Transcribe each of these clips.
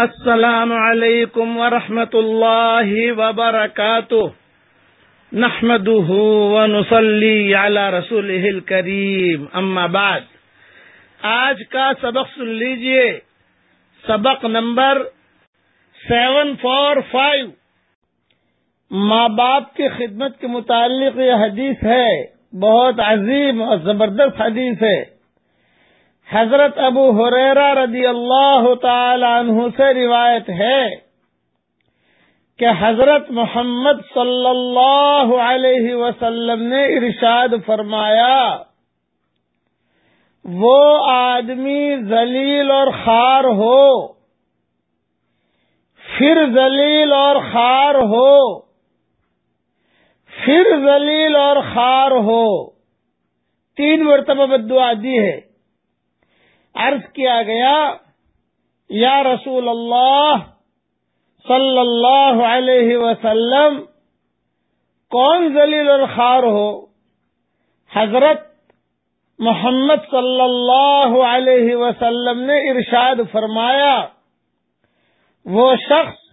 السلام علیکم ورحمۃ اللہ وبرکاتہ۔ نحمده ونصلي على رسوله الكريم اما بعد۔ آج کا سبق سن لیجیے۔ سبق نمبر سیون فور فائیو۔ ماں باپ کی خدمت کے متعلق یہ حدیث ہے، بہت عظیم اور زبردست حدیث ہے۔ حضرت ابو حریرا رضی اللہ تعالی عنہ سے روایت ہے کہ حضرت محمد صلی اللہ علیہ وسلم نے ارشاد فرمایا، وہ آدمی ذلیل اور خار ہو، پھر ذلیل اور خار ہو، پھر ذلیل اور خار ہو۔ تین مرتبہ بدعا دی ہے۔ عرض کیا گیا، یا رسول اللہ صلی اللہ علیہ وسلم، کون ذلیل الخار ہو؟ حضرت محمد صلی اللہ علیہ وسلم نے ارشاد فرمایا، وہ شخص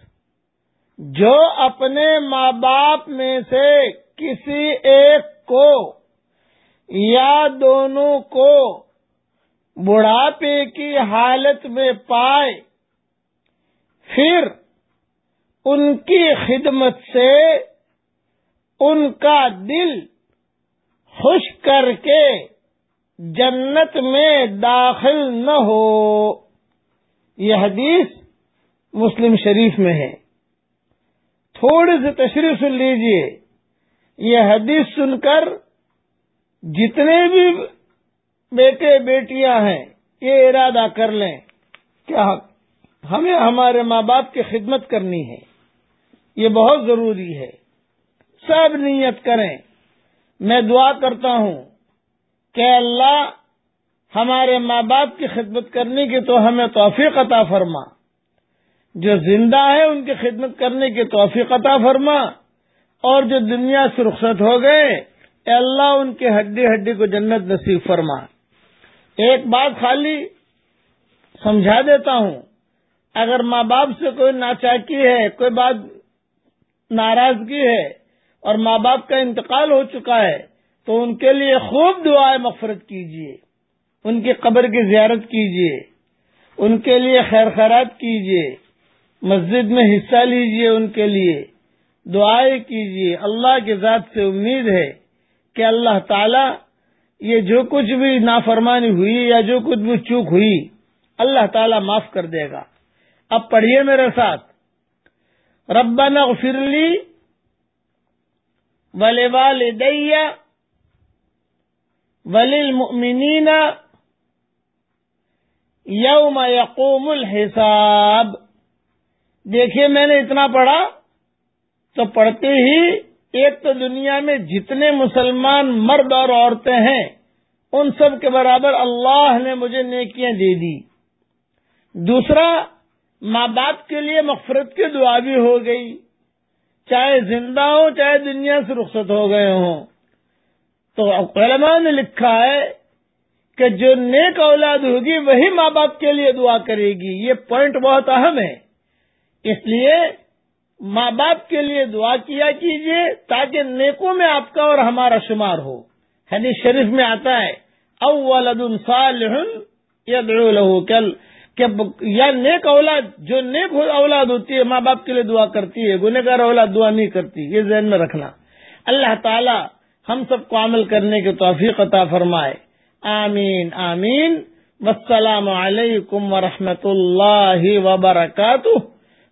جو اپنے ماں باپ میں سے کسی ایک کو یا دونوں کو بڑھاپے کی حالت میں پائے، پھر ان کی خدمت سے ان کا دل خوش کر کے جنت میں داخل نہ ہو۔ یہ حدیث مسلم شریف میں ہے۔ تھوڑی سی تشریف سن لیجیے۔ یہ حدیث سن کر جتنے بھی بیٹے بیٹیاں ہیں، یہ ارادہ کر لیں کیا ہمیں ہمارے ماں باپ کی خدمت کرنی ہے۔ یہ بہت ضروری ہے۔ سب نیت کریں۔ میں دعا کرتا ہوں کہ اللہ ہمارے ماں باپ کی خدمت کرنے کی تو ہمیں توفیق عطا فرما۔ جو زندہ ہے، ان کی خدمت کرنے کی توفیق عطا فرما۔ اور جو دنیا سے رخصت ہو گئے اللہ ان کے ہڈی ہڈی کو جنت نصیب فرما۔ ایک بات خالی سمجھا دیتا ہوں۔ اگر ماں باپ سے کوئی ناچاکی ہے، کوئی بات ناراضگی ہے اور ماں باپ کا انتقال ہو چکا ہے، تو ان کے لیے خوب دعائیں مغفرت کیجیے ان کی قبر کی زیارت کیجیے ان کے لیے خیر خیرات کیجیے مسجد میں حصہ لیجیے ان کے لیے۔ دعائیں کیجیے اللہ کے ذات سے امید ہے کہ اللہ تعالی یہ جو کچھ بھی نافرمانی ہوئی یا جو کچھ بھی چوک ہوئی، اللہ تعالی معاف کر دے گا۔ اب پڑھیے میرے ساتھ۔ ربنا اغفرلی ولی والدیا ولی المؤمنین یوم یقوم الحساب۔ دیکھیے میں نے اتنا پڑھا تو پڑھتے ہی ایک تو دنیا میں جتنے مسلمان مرد اور عورتیں ہیں، ان سب کے برابر اللہ نے مجھے نیکیاں دے دی۔ دوسرا، ماں باپ کے لیے مغفرت کی دعا بھی ہو گئی۔ چاہے زندہ ہو، چاہے دنیا سے رخصت ہو گئے ہوں۔ تو علماء نے لکھا ہے کہ جو نیک اولاد ہوگی، وہی ماں باپ کے لیے دعا کرے گی۔ یہ پوائنٹ بہت اہم ہے۔ اس لیے ماں باپ کے لیے دعا کیا کیجیے تاکہ نیکوں میں آپ کا اور ہمارا شمار ہو۔ حدیث شریف میں آتا ہے اولد صالح یدعو له کل، کہ یا نیک اولاد، جو نیک اولاد ہوتی ہے، ماں باپ کے لیے دعا کرتی ہے، گنہگار اولاد دعا نہیں کرتی، یہ ذہن میں رکھنا۔ اللہ تعالی ہم سب کو عمل کرنے کی توفیق عطا فرمائے۔ آمین آمین۔ والسلام علیکم ورحمۃ اللہ وبرکاتہ۔